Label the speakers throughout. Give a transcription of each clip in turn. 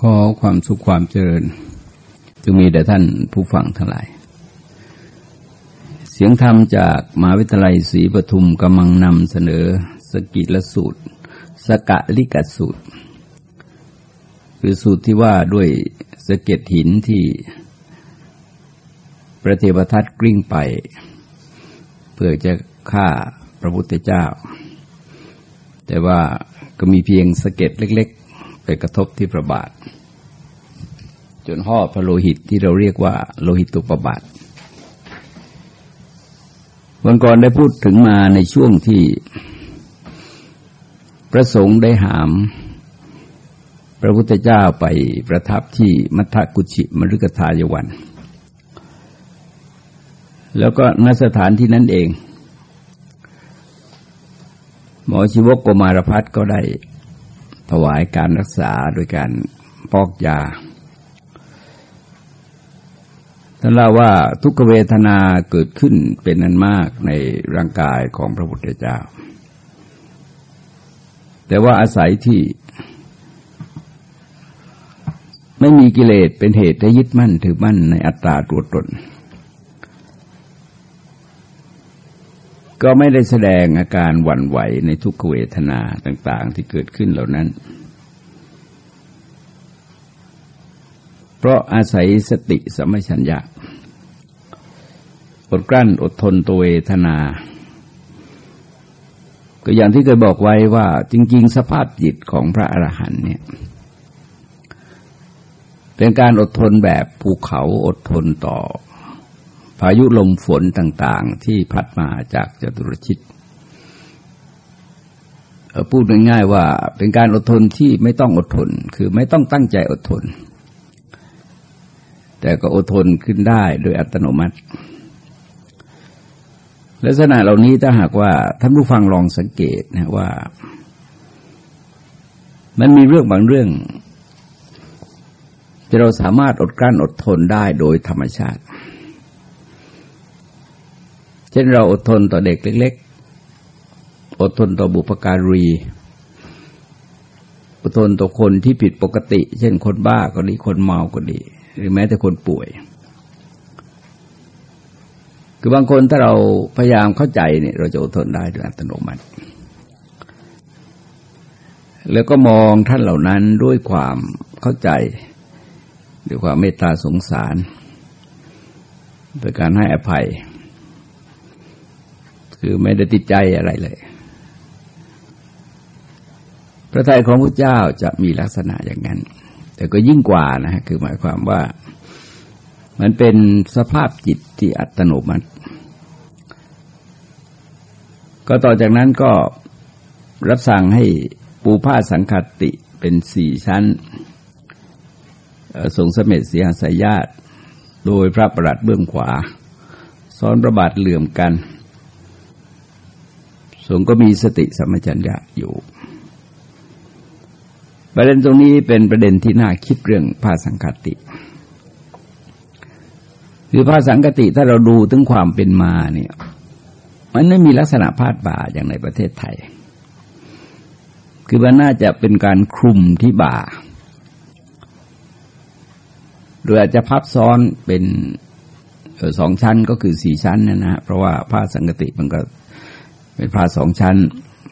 Speaker 1: ขอความสุขความเจริญจงมีแด่ท่านผู้ฟังทั้งหลาย เสียงธรรมจากมหาวิทยาลัยศรีปทุมกำลังนำเสนอสกิลสูตร สกะลิกสูตร คือสูตรที่ว่าด้วยสะเก็ดหินที่พระเทวทัตกลิ้งไป เพื่อจะฆ่าพระพุทธเจ้า แต่ว่าก็มีเพียงสะเก็ดเล็ก ไปกระทบที่พระบาท จนห่อพระโลหิตที่เราเรียกว่าโลหิตตุปบาทวันก่อนได้พูดถึงมาในช่วงที่พระสงฆ์ได้หาม พระพุทธเจ้าไปประทับที่มัทธกุชิมฤกทายวัน แล้วก็ณสถานที่นั้นเอง หมอชีวกโกมารพัฒก็ได้ ถวายการรักษาโดยการปอกยาท่านเล่าว่าทุกเวทนาเกิดขึ้นเป็นนันมากในร่างกายของพระพุทธเจ้า แต่ว่าอาศัยที่ ไม่มีกิเลสเป็นเหตุให้ยึดมั่นถือมั่นในอัตตาตัวตน ก็ไม่ได้แสดงอาการหวั่นไหวในทุกขเวทนาต่าง ๆ ที่เกิดขึ้นเหล่านั้น เพราะอาศัยสติสมัชัญญะอดกลั้นอดทนตัวเวทนา ก็อย่างที่เคยบอกไว้ว่าจริง ๆ สภาพจิตของพระอรหันต์เนี่ย เป็นการอดทนแบบภูเขาอดทนต่อ พายุลมฝนต่างๆ ที่พัดมาจากจตุรชิตพูดง่ายๆว่าเป็นการอดทนที่ไม่ต้องอดทน คือไม่ต้องตั้งใจอดทน แต่ก็อดทนขึ้นได้โดยอัตโนมัติ ลักษณะเหล่านี้ถ้าหากว่าท่านผู้ฟังลองสังเกตนะว่า มันมีเรื่องบางเรื่องที่เราสามารถอดกลั้นอดทนได้โดยธรรมชาติ เช่นเราอดทนต่อเด็กเล็ก ๆ อดทนต่อบุปการี อดทนต่อคนที่ผิดปกติ เช่นคนบ้าก็ดีคนเมาก็ดี หรือแม้แต่คนป่วย คือบางคนถ้าเราพยายามเข้าใจเนี่ยเราจะอดทนได้โดยอัตโนมัติ แล้วก็มองท่านเหล่านั้นด้วยความเข้าใจด้วยความเมตตาสงสารโดยการให้อภัย คือไม่ได้ติดใจอะไรเลย พระทัยของพระเจ้าจะมีลักษณะอย่างนั้น แต่ก็ยิ่งกว่านะฮะคือหมายความว่ามันเป็นสภาพจิตที่อัตโนมัติ ก็ต่อจากนั้นก็รับสั่งให้ปูผ้าสังคติเป็นสี่ชั้นส่งเสม็ดเสียสายญาติ โดยพระประหลัดเบื้องขวา ซ้อนประบาทเหลื่อมกัน สงก็มีสติสัมปชัญญะอยู่ ประเด็นตรงนี้เป็นประเด็นที่น่าคิดเรื่องผ้าสังคติ คือผ้าสังคติถ้าเราดูถึงความเป็นมาเนี่ย มันไม่มีลักษณะพาดบ่าอย่างในประเทศไทย คือมันน่าจะเป็นการคลุมที่บ่าหรืออาจจะพับซ้อนเป็นสองชั้นก็คือสี่ชั้นนะนะเพราะว่าผ้าสังกติมันก็ เป็นผ้าสองชั้น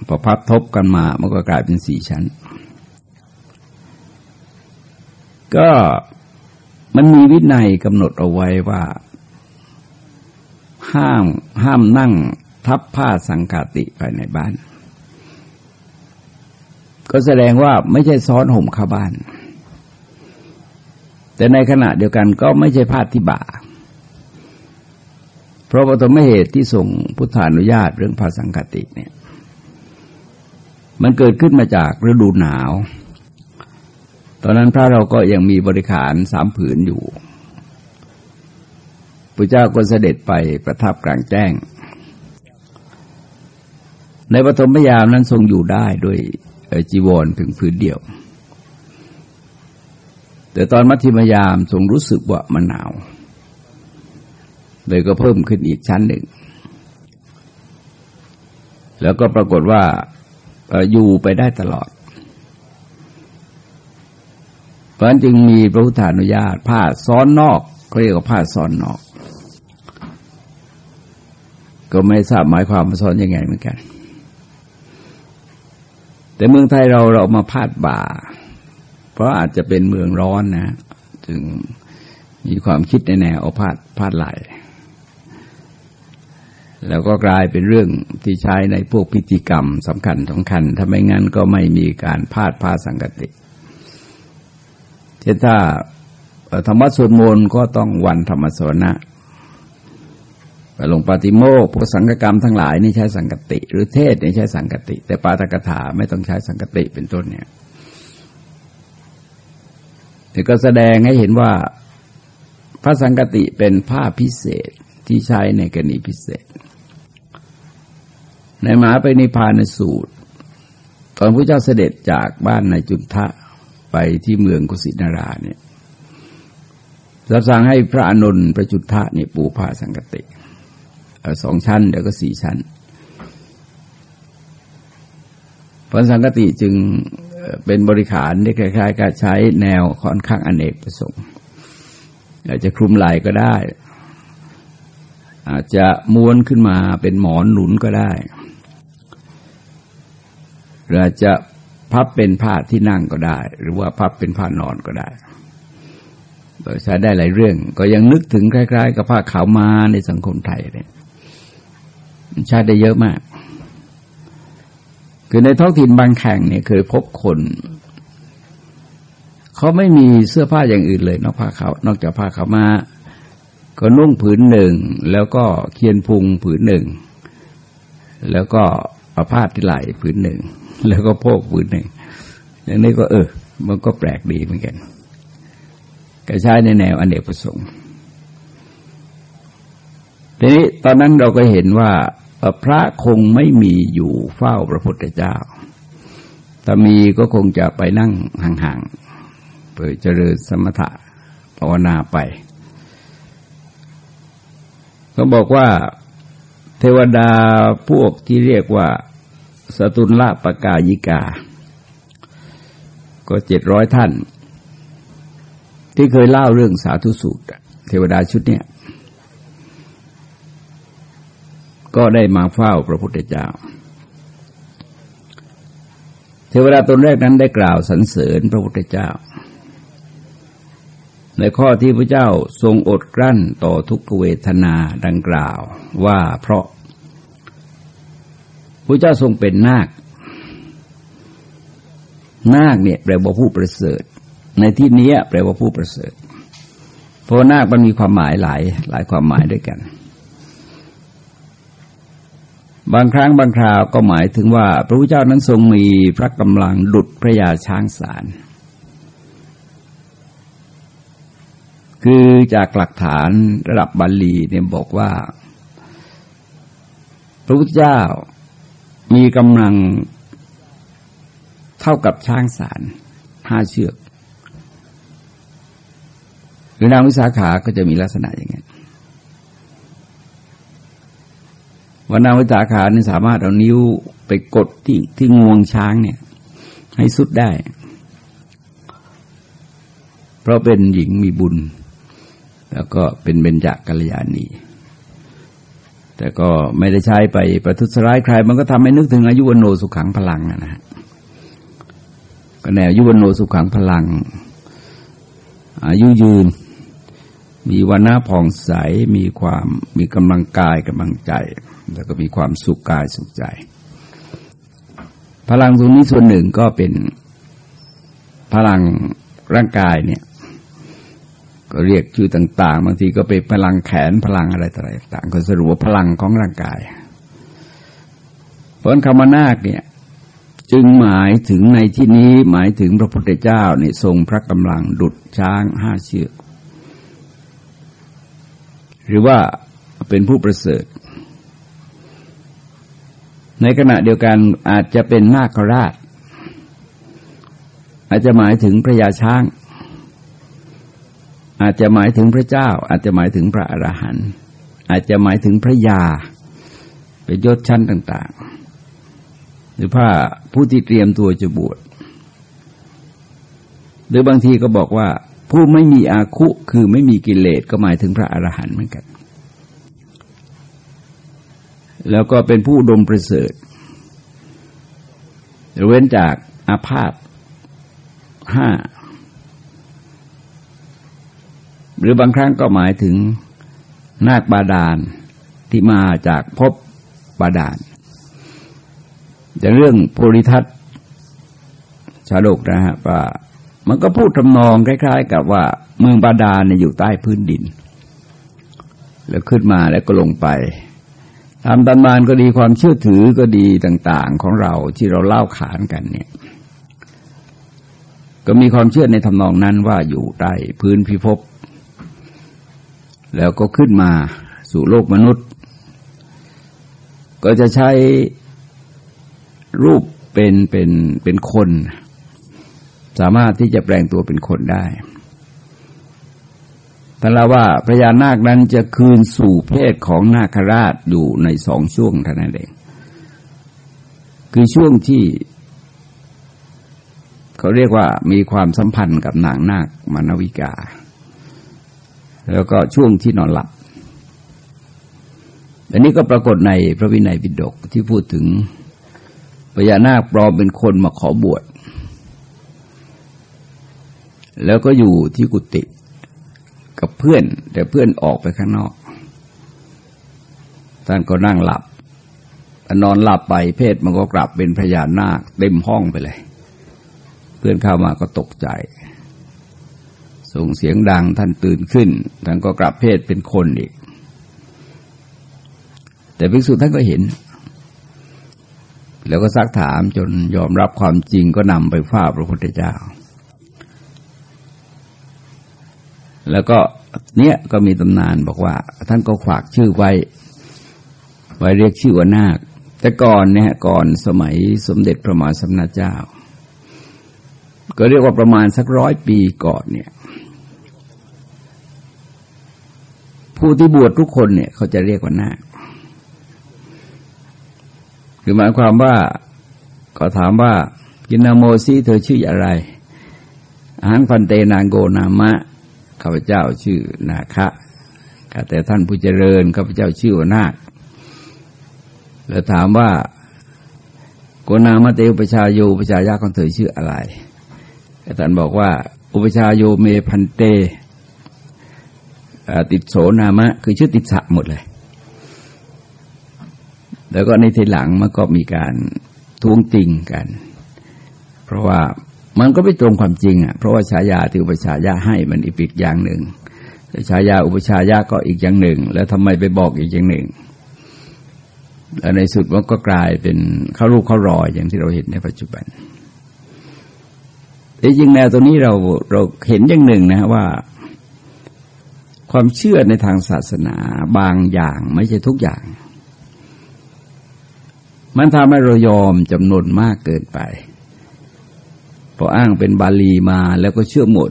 Speaker 1: พอพับทบกันมา มันก็กลายเป็นสี่ชั้น ก็มันมีวินัยกำหนดเอาไว้ว่า ห้ามห้ามนั่งทับผ้าสังกาติภายในบ้าน ก็แสดงว่าไม่ใช่ซ้อนห่มข้าบ้าน แต่ในขณะเดียวกันก็ไม่ใช่ผ้าที่บ่า เพราะปฐมเหตุที่ส่งพุทธานุญาตเรื่องผ้าสังกติเนี่ย มันเกิดขึ้นมาจากฤดูหนาว ตอนนั้นพระเราก็ยังมีบริขารสามผืนอยู่พระเจ้าก็เสด็จไปประทับกลางแจ้ง ในปฐมยามนั้นทรงอยู่ได้ด้วยจีวรถึงพื้นเดียว แต่ตอนมัธยมยามทรงรู้สึกว่ามันหนาว เลยก็เพิ่มขึ้นอีกชั้นหนึ่ง แล้วก็ปรากฏว่าอยู่ไปได้ตลอด เพราะฉะนั้นจึงมีพระพุทธานุญาตผ้าซ้อนนอกเขาเรียกว่าผ้าซ้อนนอก ก็ไม่ทราบหมายความว่าซ้อนยังไงเหมือนกัน แต่เมืองไทยเราเรามาพาดบ่า เพราะอาจจะเป็นเมืองร้อนนะ จึงมีความคิดในแนวเอาพาดพาดไหล แล้วก็กลายเป็นเรื่องที่ใช้ในพวกพิธีกรรมสำคัญสำคัญ ถ้าไม่งั้นก็ไม่มีการพาดผ้าสังกติ เช่นถ้าธรรมะสวดมนต์ก็ต้องวันธรรมสวนะไปลงปฏิโมกพวกสังฆกรรมทั้งหลายนี่ใช้สังกติ หรือเทศนี่ใช้สังกติ แต่ปาตกถาไม่ต้องใช้สังกติเป็นต้นเนี่ยนี่ก็แสดงให้เห็นว่าพระสังกติเป็นผ้าพิเศษที่ใช้ในกรณีพิเศษ ในมหาไปนิพานสูตร ตอนพระเจ้าเสด็จจากบ้านในจุนทะไปที่เมืองกุสินาราเนี่ยรับสั่งให้พระอนุนประจุทะเนี่ยปูผ้าสังกติสองชั้นเดี๋ยวก็สี่ชั้นพระสังกติจึงเป็นบริขารที่คล้ายๆกับใช้แนวค่อนข้างอเนกประสงค์อาจจะคลุมไหล่ก็ได้ อาจจะม้วนขึ้นมาเป็นหมอนหนุนก็ได้ รืออาจจะพับเป็นผ้าที่นั่งก็ได้ หรือว่าพับเป็นผ้านอนก็ได้ใช้ได้หลายเรื่อง ก็ยังนึกถึงคล้าย ๆ กับผ้าขาวมาในสังคมไทยเนี่ยใช้ได้เยอะมาก คือในท้องถิ่นบางแข่งเนี่ยเคยพบคนเขาไม่มีเสื้อผ้าอย่างอื่นเลย นอกผ้าขาวนอกจากผ้าขาวมาก็นุ่งผืนหนึ่ง แล้วก็เคียนพุงผืนหนึ่ง แล้วก็เอาผ้าที่ไหลผืนหนึ่ง แล้วก็โพกปืนหนึ่งอย่างนี้ก็เออ มันก็แปลกดีเหมือนกันก็ใช้ในแนวอนเนกประสงค์ทีนี้ตอนนั้นเราก็เห็นว่าพระคงไม่มีอยู่เฝ้าพระพุทธเจ้าถ้ามีก็คงจะไปนั่งห่างๆเพื่อเจริญสมถะภาวนาไป ก็บอกว่า เทวดาพวกที่เรียกว่า สตุลละปกายิกา ก็เจ็ดร้อยท่าน ที่เคยเล่าเรื่องสาธุสูตร เทวดาชุดเนี้ยก็ได้มาเฝ้าพระพุทธเจ้า เทวดาตนแรกนั้นได้กล่าวสรรเสริญพระพุทธเจ้า ในข้อที่พระเจ้าทรงอดกลั้นต่อทุกขเวทนาดังกล่าวว่าเพราะ ระเจ้าทรงเป็นนาค นาคเนี่ยแปลว่าผู้ประเสริฐ ในที่นี้แปลว่าผู้ประเสริฐ เพราะนาคมันมีความหมายหลายหลายความหมายด้วยกัน บางครั้งบางคราวก็หมายถึงว่า พระพุทธเจ้านั้นทรงมีพระกำลังดุดพระยาช้างสารคือจากหลักฐานระดับบาลีเนี่ยบอกว่า พระพุทธเจ้า มีกำลังเท่ากับช้างสารห้าเชือกหรือนางวิสาขาก็จะมีลักษณะอย่างนี้ว่านางวิสาขาเนี่ยสามารถเอานิ้วไปกดที่ที่งวงช้างเนี่ย ให้สุดได้ เพราะเป็นหญิงมีบุญ แล้วก็เป็นเบญจกัลยาณี แต่ก็ไม่ได้ใช้ไปประทุษร้ายใคร มันก็ทำให้นึกถึงอายุวโนสุขังพลังนะฮะก็แนวอายุวโนสุขังพลัง อายุยืน มีวันหน้าผ่องใสมีความมีกำลังกายกำลังใจ แล้วก็มีความสุขกายสุขใจ พลังตรงนี้ส่วนหนึ่งก็เป็นพลังร่างกายเนี่ย เรียกชื่อต่าง ๆ บางทีก็เป็นพลังแขนพลังอะไรต่างๆก็สรุปว่าพลังของร่างกาย เพราะคำว่านาคเนี่ยจึงหมายถึงในที่นี้หมายถึงพระพุทธเจ้าเนี่ยทรงพระกำลังดุดช้างห้าเชือก หรือว่าเป็นผู้ประเสริฐ ในขณะเดียวกันอาจจะเป็นนาคราช อาจจะหมายถึงพระยาช้าง อาจจะหมายถึงพระเจ้า อาจจะหมายถึงพระอรหันต์อาจจะหมายถึงพระยาเป็นยศชั้นต่าง ๆ หรือผ้าผู้ที่เตรียมตัวจะบวชหรือบางทีก็บอกว่า ผู้ไม่มีอาคุคือไม่มีกิเลสก็หมายถึงพระอรหันต์เหมือนกัน แล้วก็เป็นผู้ดมประเสริฐเว้นจากอาพาธห้า หรือบางครั้งก็หมายถึงนาคบาดาลที่มาจากพบบาดาลแต่เรื่องโพลิทัศชาดกนะฮะว่ามันก็พูดทำนองคล้าย ๆ กับว่าเมืองบาดาลเนี่ยอยู่ใต้พื้นดิน แล้วขึ้นมาแล้วก็ลงไปตามตำนานก็ดีความเชื่อถือก็ดีต่าง ๆ ของเราที่เราเล่าขานกันเนี่ย ก็มีความเชื่อในทำนองนั้นว่าอยู่ใต้พื้นพิภพ แล้วก็ขึ้นมาสู่โลกมนุษย์ ก็จะใช้รูปเป็นเป็นเป็นคน สามารถที่จะแปลงตัวเป็นคนได้แต่ละว่าพระยานาคนั้นจะคืนสู่เพศของนาคราชอยู่ในสองช่วงเท่านั้นเอง คือช่วงที่ เขาเรียกว่ามีความสัมพันธ์กับนางนาคมานวิกา แล้วก็ช่วงที่นอนหลับ อันนี้ก็ปรากฏในพระวินัยปิฎกที่พูดถึงพญานาคปลอมเป็นคนมาขอบวช แล้วก็อยู่ที่กุฏิกับเพื่อน แต่เพื่อนออกไปข้างนอก ท่านก็นั่งหลับ นอนหลับไปเพศมันก็กลับเป็นพญานาคเต็มห้องไปเลย เพื่อนเข้ามาก็ตกใจ ส่งเสียงดังท่านตื่นขึ้น ท่านก็กลับเพศเป็นคนอีก แต่ภิกษุท่านก็เห็น แล้วก็ซักถามจนยอมรับความจริงก็นำไปฝ้าพระพุทธเจ้า แล้วก็เนี้ยก็มีตำนานบอกว่า ท่านก็ฝากชื่อไว้ ไว้เรียกชื่อว่านาค แต่ก่อนเนี่ยก่อนสมัยสมเด็จพระมหาสมณเจ้าก็เรียกว่าประมาณสักร้อยปีก่อนเนี่ย ผู้ที่บวชทุกคนเนี่ย เขาจะเรียกว่านาคคือหมายความว่าก็ถามว่ากินาโมซีเธอชื่ออะไรอาหารพันเตนางโกนามะข้าพเจ้าชื่อนาคะแต่ท่านผู้เจริญข้าพเจ้าชื่อว่านาคแล้วถามว่าโกนามาเตอุปชาโยอุปชายาของเธอชื่ออะไรท่านบอกว่า อุปชาโยเมพันเต ติดโสนามะ คือชื่อติดสะหมดเลย แล้วก็ในทีหลังมันก็มีการทวงติงกัน เพราะว่ามันก็ไม่ตรงความจริงอะเพราะว่าฉายาที่อุปชายาให้มันอีกอย่างหนึ่งฉายาอุปชายาก็อีกอย่างหนึ่ง แล้วทำไมไปบอกอีกอย่างหนึ่งแล้วในสุดมันก็กลายเป็นเข้ารูปเข้ารอยอย่างที่เราเห็นในปัจจุบันแต่จริงแนวตัวนี้เราเราเห็นอย่างหนึ่งนะว่า ความเชื่อในทางศาสนาบางอย่างไม่ใช่ทุกอย่าง มันทำให้เรายอมจำนวนมากเกินไปพออ้างเป็นบาลีมาแล้วก็เชื่อหมด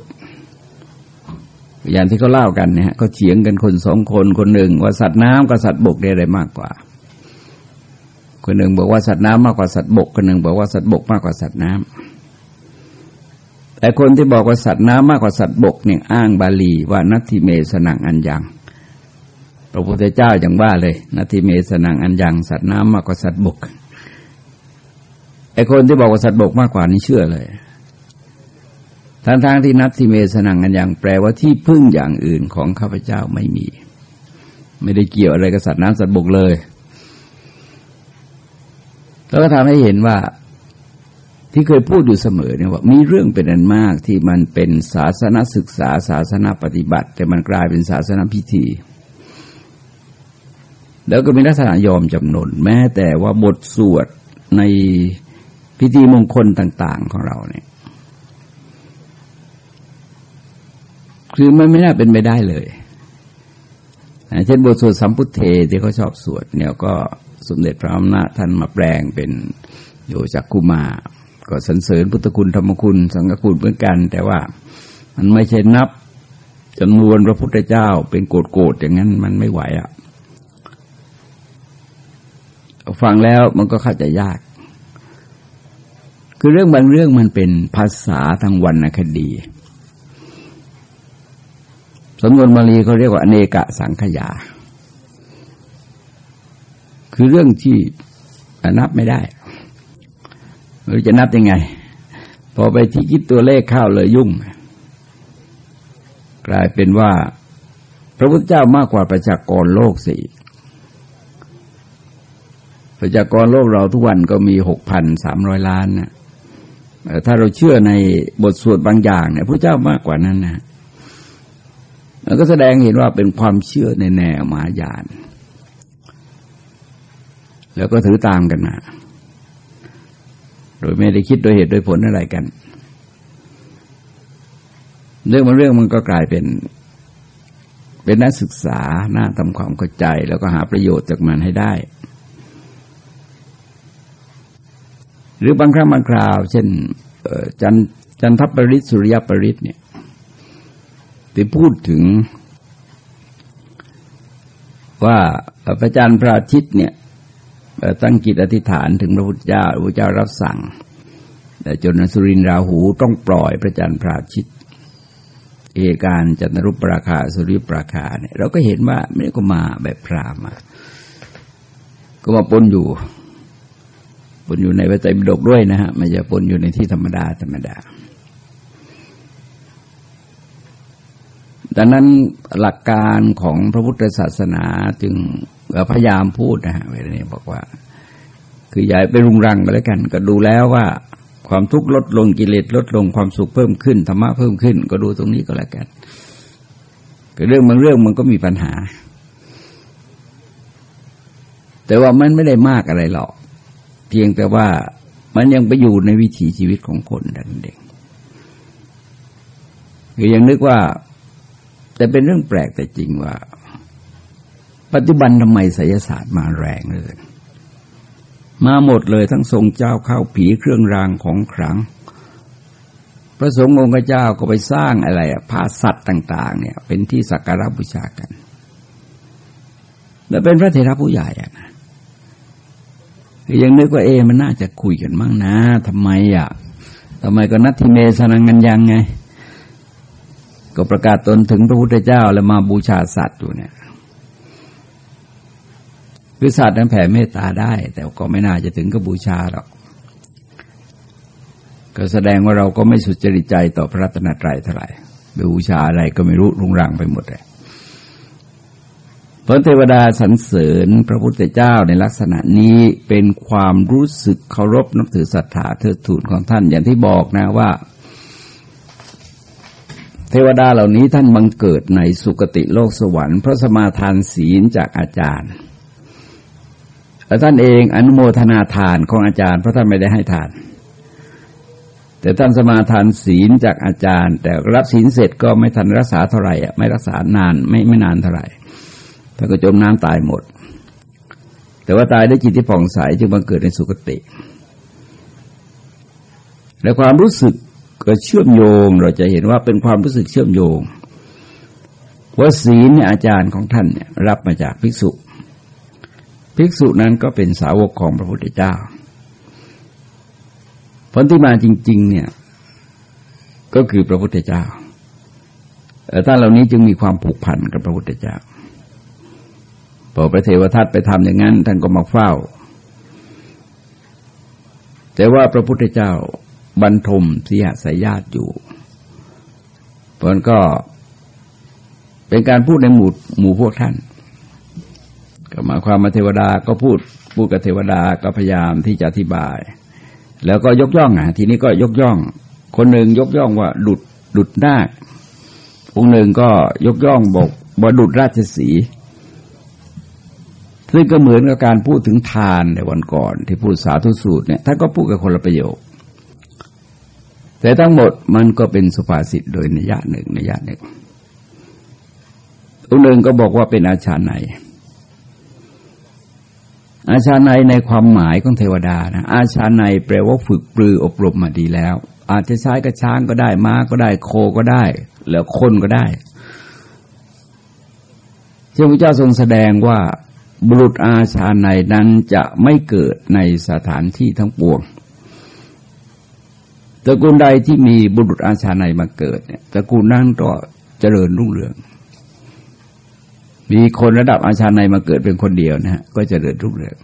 Speaker 1: อย่างที่เขาเล่ากันเนี่ยก็เฉียงกันคนสองคนคนหนึ่ง ว่าสัตว์น้ำกับสัตว์บกได้อะไรมากกว่า คนหนึ่งบอกว่าสัตว์น้ำมากกว่าสัตว์บกคนหนึ่งบอกว่าสัตว์บกมากกว่าสัตว์น้ำ แต่คนที่บอกว่าสัตว์น้ำมากกว่าสัตว์บกเนี่ยอ้างบาลีว่านัตถิเมสนังอันยังพระพุทธเจ้าอย่างว่าเลยนัตถิเมสนังอันยังสัตว์น้ำมากกว่าสัตว์บกไอคนที่บอกว่าสัตว์บกมากกว่านี่เชื่อเลยทั้งๆทที่นัตทิเมสนังกันย่างแปลว่าที่พึ่งอย่างอื่นของข้าพเจ้าไม่มี ไม่ได้เกี่ยวอะไรกับสัตว์น้ำสัตว์บกเลยแล้วก็ทำให้เห็นว่า ที่เคยพูดอยู่เสมอเนี่ยว่ามีเรื่องเป็นอันมากที่มันเป็นศาสนศึกษา ศาสนาปฏิบัติ แต่มันกลายเป็นศาสนาพิธี แล้วก็มีลักษณะยอมจำนนแม้แต่ว่าบทสวดในพิธีมงคลต่าง ๆ ของเราเนี่ย คือมันไม่น่าเป็นไปได้เลยเช่นบทสวดสัมพุทเทที่เขาชอบสวดเนี่ยก็สมเด็จพระอำนาจท่านมาแปลงเป็นโยจักกุมา ก็สรรเสริญพุทธคุณธรรมคุณ สังฆคุณเหมือนกัน แต่ว่ามันไม่ใช่นับจำนวนพระพุทธเจ้าเป็นโกดโกดอย่างนั้นมันไม่ไหวอะฟังแล้วมันก็เข้าใจยาก คือเรื่องบางเรื่องมันเป็นภาษาทางวรรณคดีสมนวนบาลีเขาเรียกว่าอเนกะสังขยา คือเรื่องที่นับไม่ได้ หรือจะนับยังไง พอไปที่คิดตัวเลขข้าวเลยยุ่ง กลายเป็นว่า พระพุทธเจ้ามากกว่าประชากรโลกสี่ประชากรโลกเราทุกวันก็มีหกพันสามร้อยล้านนะถ้าเราเชื่อในบทสวดบางอย่างเนี่ยพระเจ้ามากกว่านั้นนะมันก็แสดงเห็นว่าเป็นความเชื่อในแนวมหายาน แล้วก็ถือตามกันมา โดยไม่ได้คิดโดยเหตุโดยผลอะไรกัน เรื่องมันเรื่องมันก็กลายเป็น เป็นนักศึกษาหน้าทำความเข้าใจ แล้วก็หาประโยชน์จากมันให้ได้ หรือบางครั้งบางคราว เช่นจันจันทปริศสุริยปริศเนี่ยที่พูดถึงว่าพระจันทร์พระอาทิตย์เนี่ย ตั้งกิจอธิษฐานถึงพระพุทธเจ้าพระพุทธเจ้ารับสั่งแต่จนสุรินราหูต้องปล่อยพระจันทร์พระอาทิตย์เอการจันทรุปราคาสุริปราคาเนี่ยเราก็เห็นว่าไม่ได้ก็มาแบบพรามาก็มาปนอยู่ปนอยู่ในพระไตรปิฎกด้วยนะฮะไม่จะปนอยู่ในที่ธรรมดาธรรมดาดังนั้นหลักการของพระพุทธศาสนาจึง พยายามพูดนะฮะเวลานี้บอกว่า คืออย่าไปรุงรังกันแล้วกัน ก็ดูแล้วว่า ความทุกข์ลดลงกิเลสลดลงความสุขเพิ่มขึ้นธรรมะเพิ่มขึ้น ก็ดูตรงนี้ก็แล้วกันเรื่องบางเรื่องมันก็มีปัญหา แต่ว่ามันไม่ได้มากอะไรหรอก เพียงแต่ว่ามันยังไปอยู่ในวิถีชีวิตของคนดันเด็กคือยังนึกว่า แต่เป็นเรื่องแปลกแต่จริงว่า ปัจจุบันทำไมไสยศาสตร์มาแรงเลยมาหมดเลยทั้งทรงเจ้าเข้าผีเครื่องรางของขลัง พระสงฆ์องค์เจ้าก็ไปสร้างอะไรอะพาสัตว์ต่าง ๆ เนี่ย เป็นที่สักการะบูชากัน แล้วเป็นพระเถระผู้ใหญ่อะนะยังนึกว่าเอ มันน่าจะคุยกันมั่งนะทำไมอะทำไมก็นัตทิเมสนังกันยังไง ก็ประกาศตนถึงพระพุทธเจ้าแล้วมาบูชาสัตว์อยู่เนี่ย คือสัตว์นั้นแผ่เมตตาได้ แต่ก็ไม่น่าจะถึงกับบูชาหรอก ก็แสดงว่าเราก็ไม่สุจริตใจต่อพระรัตนตรัยเท่าไหร่บูชาอะไรก็ไม่รู้รุงรังไปหมดเลยพระเทวดาสรรเสริญพระพุทธเจ้าในลักษณะนี้เป็นความรู้สึกเคารพนับถือศรัทธาเทิดทูนของท่านอย่างที่บอกนะว่า เทวดาเหล่านี้ท่านบังเกิดในสุคติโลกสวรรค์เพราะสมาทานศีลจากอาจารย์ และท่านเองอนุโมทนาทานของอาจารย์เพราะท่านไม่ได้ให้ทาน แต่ท่านสมาทานศีลจากอาจารย์ แต่รับศีลเสร็จก็ไม่ทันรักษาเท่าไหร่ไม่รักษานานไม่ไม่นานเท่าไหร่ท่านก็จมน้ำตายหมด แต่ว่าตายด้วยจิตที่ผ่องใสจึงบังเกิดในสุคติ และความรู้สึกก็เชื่อมโยงเราจะเห็นว่าเป็นความรู้สึกเชื่อมโยงว่าศีลเนี่ยอาจารย์ของท่านเนี่ยรับมาจากภิกษุ ภิกษุนั้นก็เป็นสาวกของพระพุทธเจ้า ผลที่มาจริง ๆ เนี่ย ก็คือพระพุทธเจ้าท่านเหล่านี้จึงมีความผูกพันกับพระพุทธเจ้าพอพระเทวทัตไปทำอย่างนั้น ท่านก็มาเฝ้า แต่ว่าพระพุทธเจ้าบรรทมที่หสายญาติอยู่เพราะก็เป็นการพูดในหมู่หมู่พวกท่าน ก็หมายความมาเทวดาก็พูดพูดกับเทวดาก็พยายามที่จะอธิบาย แล้วก็ยกย่องอะทีนี้ก็ยกย่อง คนหนึ่งยกย่องว่าดุดดุดนาคองหนึ่งก็ยกย่องบอกว่าดุดราชสีซึ่งก็เหมือนกับการพูดถึงทานในวันก่อน ที่พูดสาธุสูตรเนี่ยท่านก็พูดกับคนละประโยค แต่ทั้งหมดมันก็เป็นสุภาษิตโดยนิยะหนึ่งนิยะหนึ่งองหนึ่งก็บอกว่าเป็นอาชาใน อาชาในในความหมายของเทวดานะอาชาในแปลว่าฝึกปรืออบรมมาดีแล้ว อาจจะใช้กระช้างก็ได้ม้าก็ได้โคก็ได้แล้วคนก็ได้เจ้าพระเจ้าทรงแสดงว่าบุรุษอาชาในนั้นจะไม่เกิดในสถานที่ทั้งปวงตระกูลใดที่มีบุรุษอาชาในมาเกิดเนี่ยตระกูลนั้นก็เจริญรุ่งเรือง มีคนระดับอาชาในมาเกิดเป็นคนเดียวนะฮะก็จะเจริญรุ่งเรือง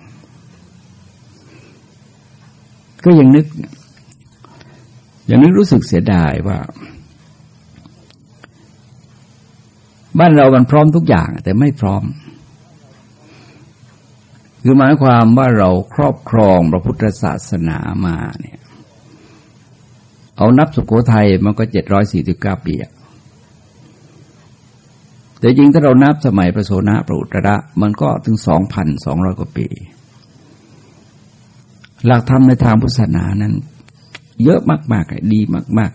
Speaker 1: ก็ยังนึก ยังนึกรู้สึกเสียดายว่า บ้านเรามันพร้อมทุกอย่าง แต่ไม่พร้อม คือหมายความว่าเราครอบครองพระพุทธศาสนามาเนี่ย เอานับสุโขทัยมันก็เจ็ดร้อยสี่สิบเก้าปี แต่จริงถ้าเรานับสมัยพระโสนะพระอุตระ มันก็ถึงสองพันสองร้อยกว่าปี หลักธรรมในทางพุทธศาสนานั้น เยอะมากๆดีมาก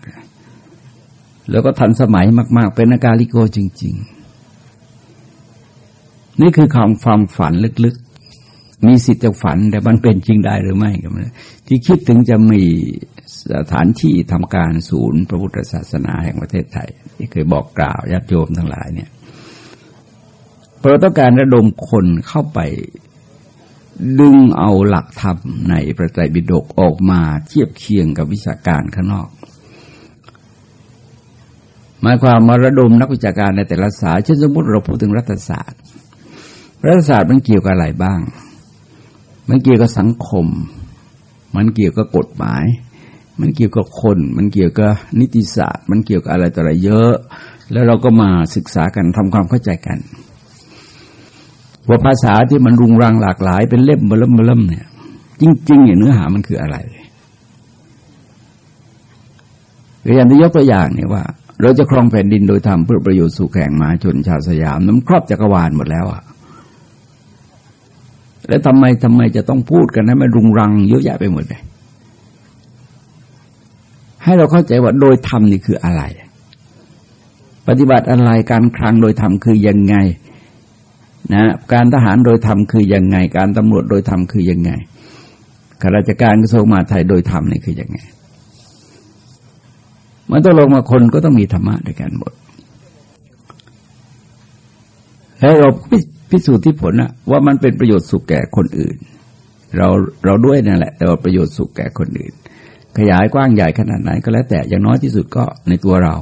Speaker 1: ๆ แล้วก็ทันสมัยมาก ๆ เป็นอาการลิโกจริง ๆ นี่คือความความฝันลึกๆ มีสิทธิ์จะฝันแต่มันเป็นจริงได้หรือไม่ก็ไม่ที่คิดถึงจะมีสถานที่ทำการศูนย์พระพุทธศาสนาแห่งประเทศไทย ที่เคยบอกกล่าวญาติโยมทั้งหลายเนี่ย เราะต้องการระดมคนเข้าไปดึงเอาหลักธรรมในพระไตรปิฎกออกมาเทียบเคียงกับวิชาการข้างนอก หมายความมาระดมนักวิชาการในแต่ละสายเช่นสมมติเราพูดถึงรัฐศาสตร์ รัฐศาสตร์มันเกี่ยวกับอะไรบ้าง มันเกี่ยวกับสังคม มันเกี่ยวกับกฎหมาย มันเกี่ยวกับคน มันเกี่ยวกับนิติศาสตร์ มันเกี่ยวกับอะไรต่ออะไรเยอะ แล้วเราก็มาศึกษากันทำความเข้าใจกัน ว่าภาษาที่มันรุงรังหลากหลาย เป็นเล่มเบล่มเบล่มเนี่ย จริงๆเนี่ยเนื้อหามันคืออะไรอย่างที่ยกตัวอย่างเนี่ยว่า เราจะครองแผ่นดินโดยทำเพื่อประโยชน์สุขแข่งมาชนชาวสยามน้ำครอบจักรวาลหมดแล้วอะแล้วทำไมทำไมจะต้องพูดกันให้มันรุงรังเยอะแยะไปหมดเลยให้เราเข้าใจว่าโดยธรรมนี่คืออะไร ปฏิบัติอะไรการครังโดยธรรมคือยังไง นะการทหารโดยธรรมคือยังไง การตำรวจโดยธรรมคือยังไงข้าราชการกระทรวงมหาดไทยโดยธรรมนี่คือยังไงมันต้องลงมาคนก็ต้องมีธรรมะด้วยกันหมด แล้วเราพิสูจน์ที่ผลนะว่ามันเป็นประโยชน์สุขแก่คนอื่น เราเราด้วยนั่นแหละ แต่ว่าประโยชน์สุขแก่คนอื่น ขยายกว้างใหญ่ขนาดไหนก็แล้วแต่อย่างน้อยที่สุดก็ในตัวเรา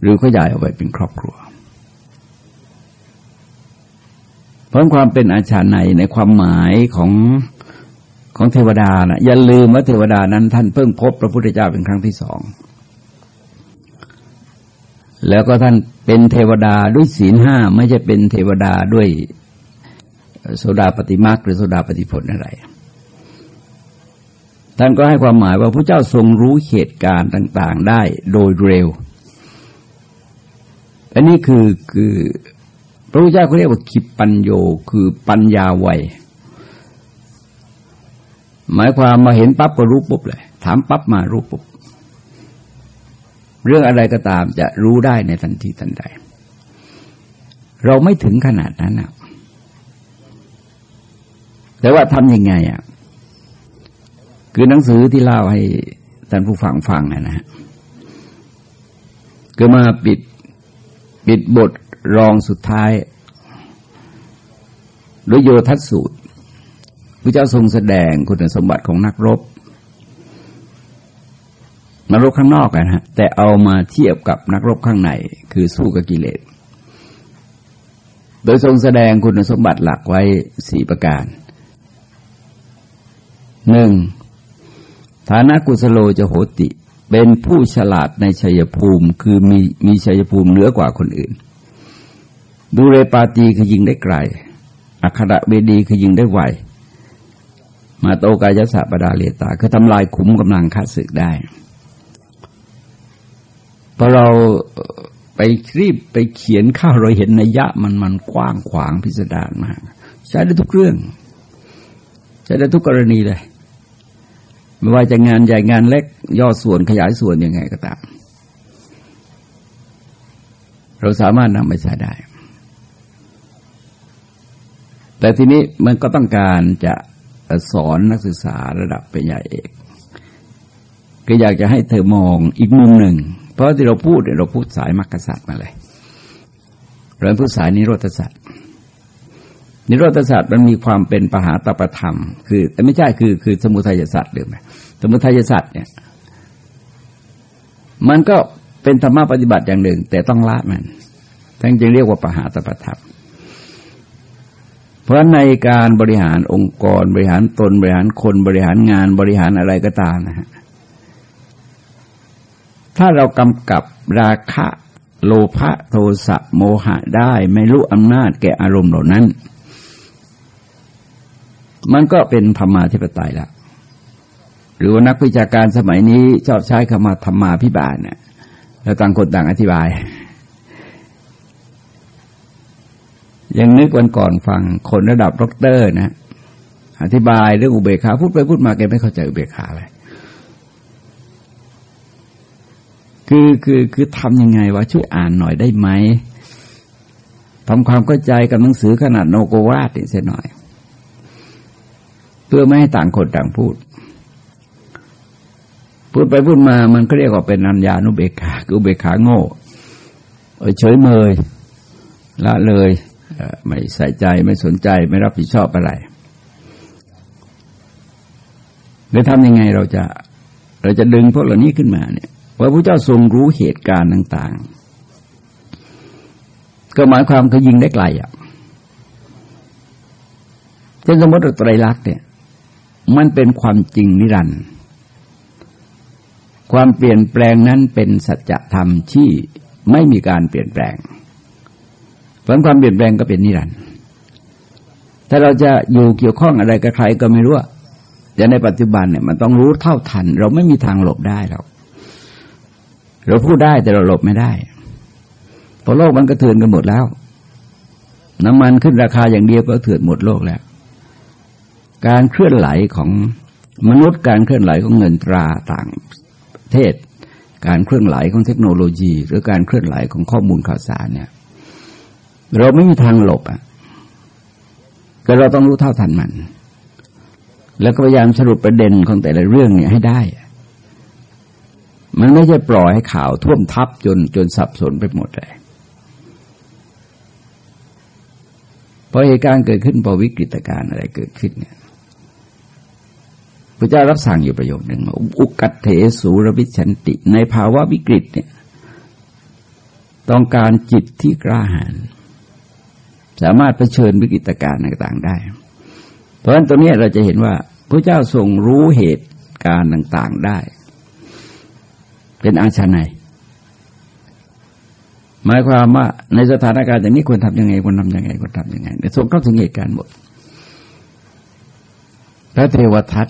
Speaker 1: หรือขยายออกไปเป็นครอบครัว เพราะความเป็นอาชาในในความหมายของของเทวดานะอย่าลืมว่าเทวดานั้นท่านเพิ่งพบพระพุทธเจ้าเป็นครั้งที่สอง แล้วก็ท่านเป็นเทวดาด้วยศีลห้าไม่ใช่เป็นเทวดาด้วยโสดาปฏิมาหรือโสดาปฏิผลอะไร ท่านก็ให้ความหมายว่าพระเจ้าทรงรู้เหตุการณ์ต่าง ๆ ได้โดยเร็ว อันนี้คือคือ พระพุทธเจ้าเขาเรียกว่าขิปปัญโยคือปัญญาไวหมายความมาเห็นปั๊บก็รู้ปุ๊บเลย ถามปั๊บมารู้ปุ๊บเรื่องอะไรก็ตามจะรู้ได้ในทันทีทันใด เราไม่ถึงขนาดนั้นนะแต่ว่าทำยังไงอะคือหนังสือที่เล่าให้ท่านผู้ฟังฟังนะฮะก็มาปิดปิดบท รองสุดท้าย โดยโยทัศสูตรพระเจ้าทรงแสดงคุณสมบัติของนักรบนักรบข้างนอกนะฮะแต่เอามาเทียบกับนักรบข้างใน คือสู้กับกิเลส โดยทรงแสดงคุณสมบัติหลักไว้สี่ประการหนึ่งฐานะกุสโลจะโหติ เป็นผู้ฉลาดในชัยภูมิ คือมีมีชัยภูมิเหนือกว่าคนอื่น บูเรปาตีคือยิงได้ไกล อัคระเบดีคือยิงได้ไว มาโตกายศปดาเลตา คือทำลายขุมกำลังขาศึกได้พอเราไปรีบไปเขียนข้าวเราเห็นในยะมันมันกว้างขวางพิสดารมาก ใช้ได้ทุกเรื่อง ใช้ได้ทุกกรณีเลย ไม่ว่าจะงานใหญ่งานเล็ก ย่อส่วนขยายส่วนยังไงก็ตาม เราสามารถนำไปใช้ได้ แต่ทีนี้มันก็ต้องการจะสอนนักศึกษาระดับปริญญาเอก ก็อยากจะให้เธอมองอีกมุมหนึ่ง เพราะที่เราพูดเราพูดสายมรรคสัตว์มาเลยเราพูดสายนิโรธสัตว์นิโรธศาสตร์มันมีความเป็นปหาตประธรรม คือไม่ใช่คือคือสมุทัยศาสตร์หรือไมสมุทัยศาสตร์เนี่ย มันก็เป็นธรรมะปฏิบัติอย่างหนึ่ง แต่ต้องละมันทั้งจึงเรียกว่าปหาตประธรรม เพราะในการบริหารองค์กรบริหารตนบริหารคนบริหารงานบริหารอะไรก็ตามนะฮะถ้าเรากำกับราคะโลภะโทสะโมหะได้ไม่รู้อำนาจแก่อารมณ์เหล่านั้น มันก็เป็นธรรมาธิปไตยแล้วหรือว่านักวิชาการสมัยนี้ชอบใช้คำว่าธรรมาพิบาลเนี่ยแล้วต่างคนต่างอธิบาย ยังนึกวันก่อนฟังคนระดับด็อกเตอร์นะ อธิบายเรื่องอุเบกขาพูดไปพูดมาแกไม่เข้าใจอุเบกขาอะไรคือคือคือทำยังไงวะช่วยอ่านหน่อยได้ไหมทำความเข้าใจกับหนังสือขนาดโนโกวาดเสียหน่อย เพื่อไม่ให้ต่างคนต่างพูด พูดไปพูดมามันก็เรียกว่าเป็นนัญญานุเบกขาคือเบกขาโง่เฉยเมยละเลย ไม่ใส่ใจไม่สนใจไม่รับผิดชอบอะไรเดี๋ยวทำยังไงเราจะเราจะดึงพวกเหล่านี้ขึ้นมาเนี่ยว่าพระเจ้าทรงรู้เหตุการณ์ต่าง ๆ ก็หมายความเขายิงได้ไกลอะเช่นสมมติไตรลักษณ์เนี่ย มันเป็นความจริงนิรันดร์ความเปลี่ยนแปลงนั้นเป็นสัจธรรมที่ไม่มีการเปลี่ยนแปลง ผลความเปลี่ยนแปลงก็เป็นนิรันดร์ถ้าเราจะอยู่เกี่ยวข้องอะไรกับใครก็ไม่รู้แต่ในปัจจุบันเนี่ยมันต้องรู้เท่าทัน เราไม่มีทางหลบได้หรอกเราพูดได้แต่เราหลบไม่ได้เพราะโลกมันก็เถื่อนกันหมดแล้ว น้ำมันขึ้นราคาอย่างเดียวก็เถื่อนหมดโลกแล้ว การเคลื่อนไหลของมนุษย์การเคลื่อนไหลของเงินตราต่างประเทศ การเคลื่อนไหลของเทคโนโลยี หรือการเคลื่อนไหลของข้อมูลข่าวสารเนี่ย เราไม่มีทางหลบอะก็เราต้องรู้เท่าทันมัน แล้วก็พยายามสรุปประเด็นของแต่ละเรื่องเนี่ยให้ได้ มันไม่ใช่ปล่อยให้ข่าวท่วมทับจนจนสับสนไปหมดเลยพอเหตุการณ์เกิดขึ้นพอวิกฤตการณ์อะไรเกิดขึ้นเนี่ยพระเจ้ารับสั่งอยู่ประโยคหนึ่งอุกัตเถสูรวิชันติ ในภาวะวิกฤตเนี่ย ต้องการจิตที่กล้าหาญ สามารถเผชิญวิกฤตการณ์ต่างๆได้ เพราะฉะนั้นตรงนี้เราจะเห็นว่าพระเจ้าทรงรู้เหตุการณ์ต่างๆได้ เป็นอาชาในหมายความว่าในสถานการณ์อย่างนี้ควรทำยังไงควรทำยังไงควรทำยังไงในส่งเข้าถึงเหตุการณ์หมด พระเทวทัต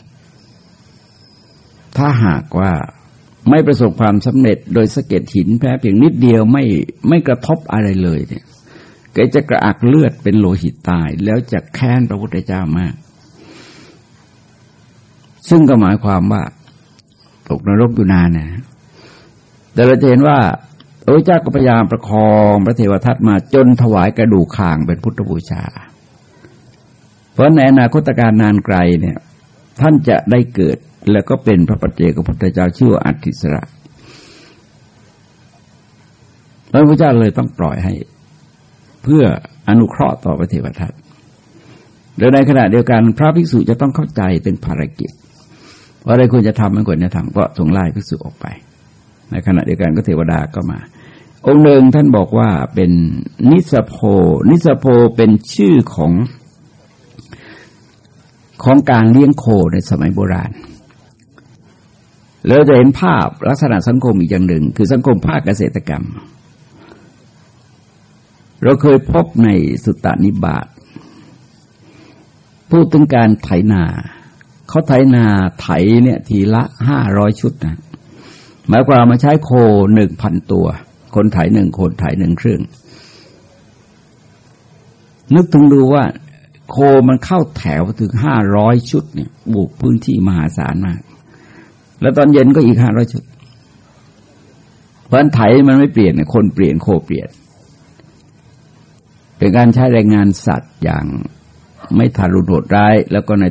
Speaker 1: ถ้าหากว่าไม่ประสบความสำเร็จโดยสะเก็ดหินแพ้เพียงนิดเดียวไม่ไม่กระทบอะไรเลยเนี่ย แกจะกระอักเลือดเป็นโลหิตตาย แล้วจะแค้นพระพุทธเจ้ามาก ซึ่งก็หมายความว่า ตกนรกอยู่นานนะแต่เราจะเห็นว่าพระเจ้าก็พยายามประคองพระเทวทัตมาจนถวายกระดูกข่างเป็นพุทธบูชา เพราะในอนาคตการนานไกลเนี่ย ท่านจะได้เกิดแล้วก็เป็นพระปัจเจกพุทธเจ้าชื่อว่าอัติสระพระพุทธเจ้าเลยต้องปล่อยให้ เพื่ออนุเคราะห์ต่อพระเทวทัตแล้วในขณะเดียวกันพระภิกษุจะต้องเข้าใจเป็นภารกิจว่าอะไรควรจะทำไม่ควรจะทำก็ส่งไล่ภิกษุออกไป ในขณะเดียวกันก็เทวดาก็มา องค์หนึ่งท่านบอกว่าเป็นนิสโพนิสโพเป็นชื่อของของการเลี้ยงโคในสมัยโบราณเราจะเห็นภาพลักษณะสังคมอีกอย่างหนึ่ง คือสังคมภาคเกษตรกรรม เราเคยพบในสุตตานิบาตพูดถึงการไถนาเขาไถนาไถเนี่ยทีละห้าร้อยชุดนะหมายความมาใช้โคหนึ่งพันตัว คนไถหนึ่งคนไถหนึ่งเครื่อง นึกถึงดูว่าโคมันเข้าแถวถึงห้าร้อยชุดเนี่ยบุกพื้นที่มหาศาลมาก แล้วตอนเย็นก็อีกห้าร้อยชุดเพราะไถมันไม่เปลี่ยน คนเปลี่ยนโคเปลี่ยน เป็นการใช้แรงงานสัตว์อย่างไม่ทารุณโหดร้าย แล้วก็ใน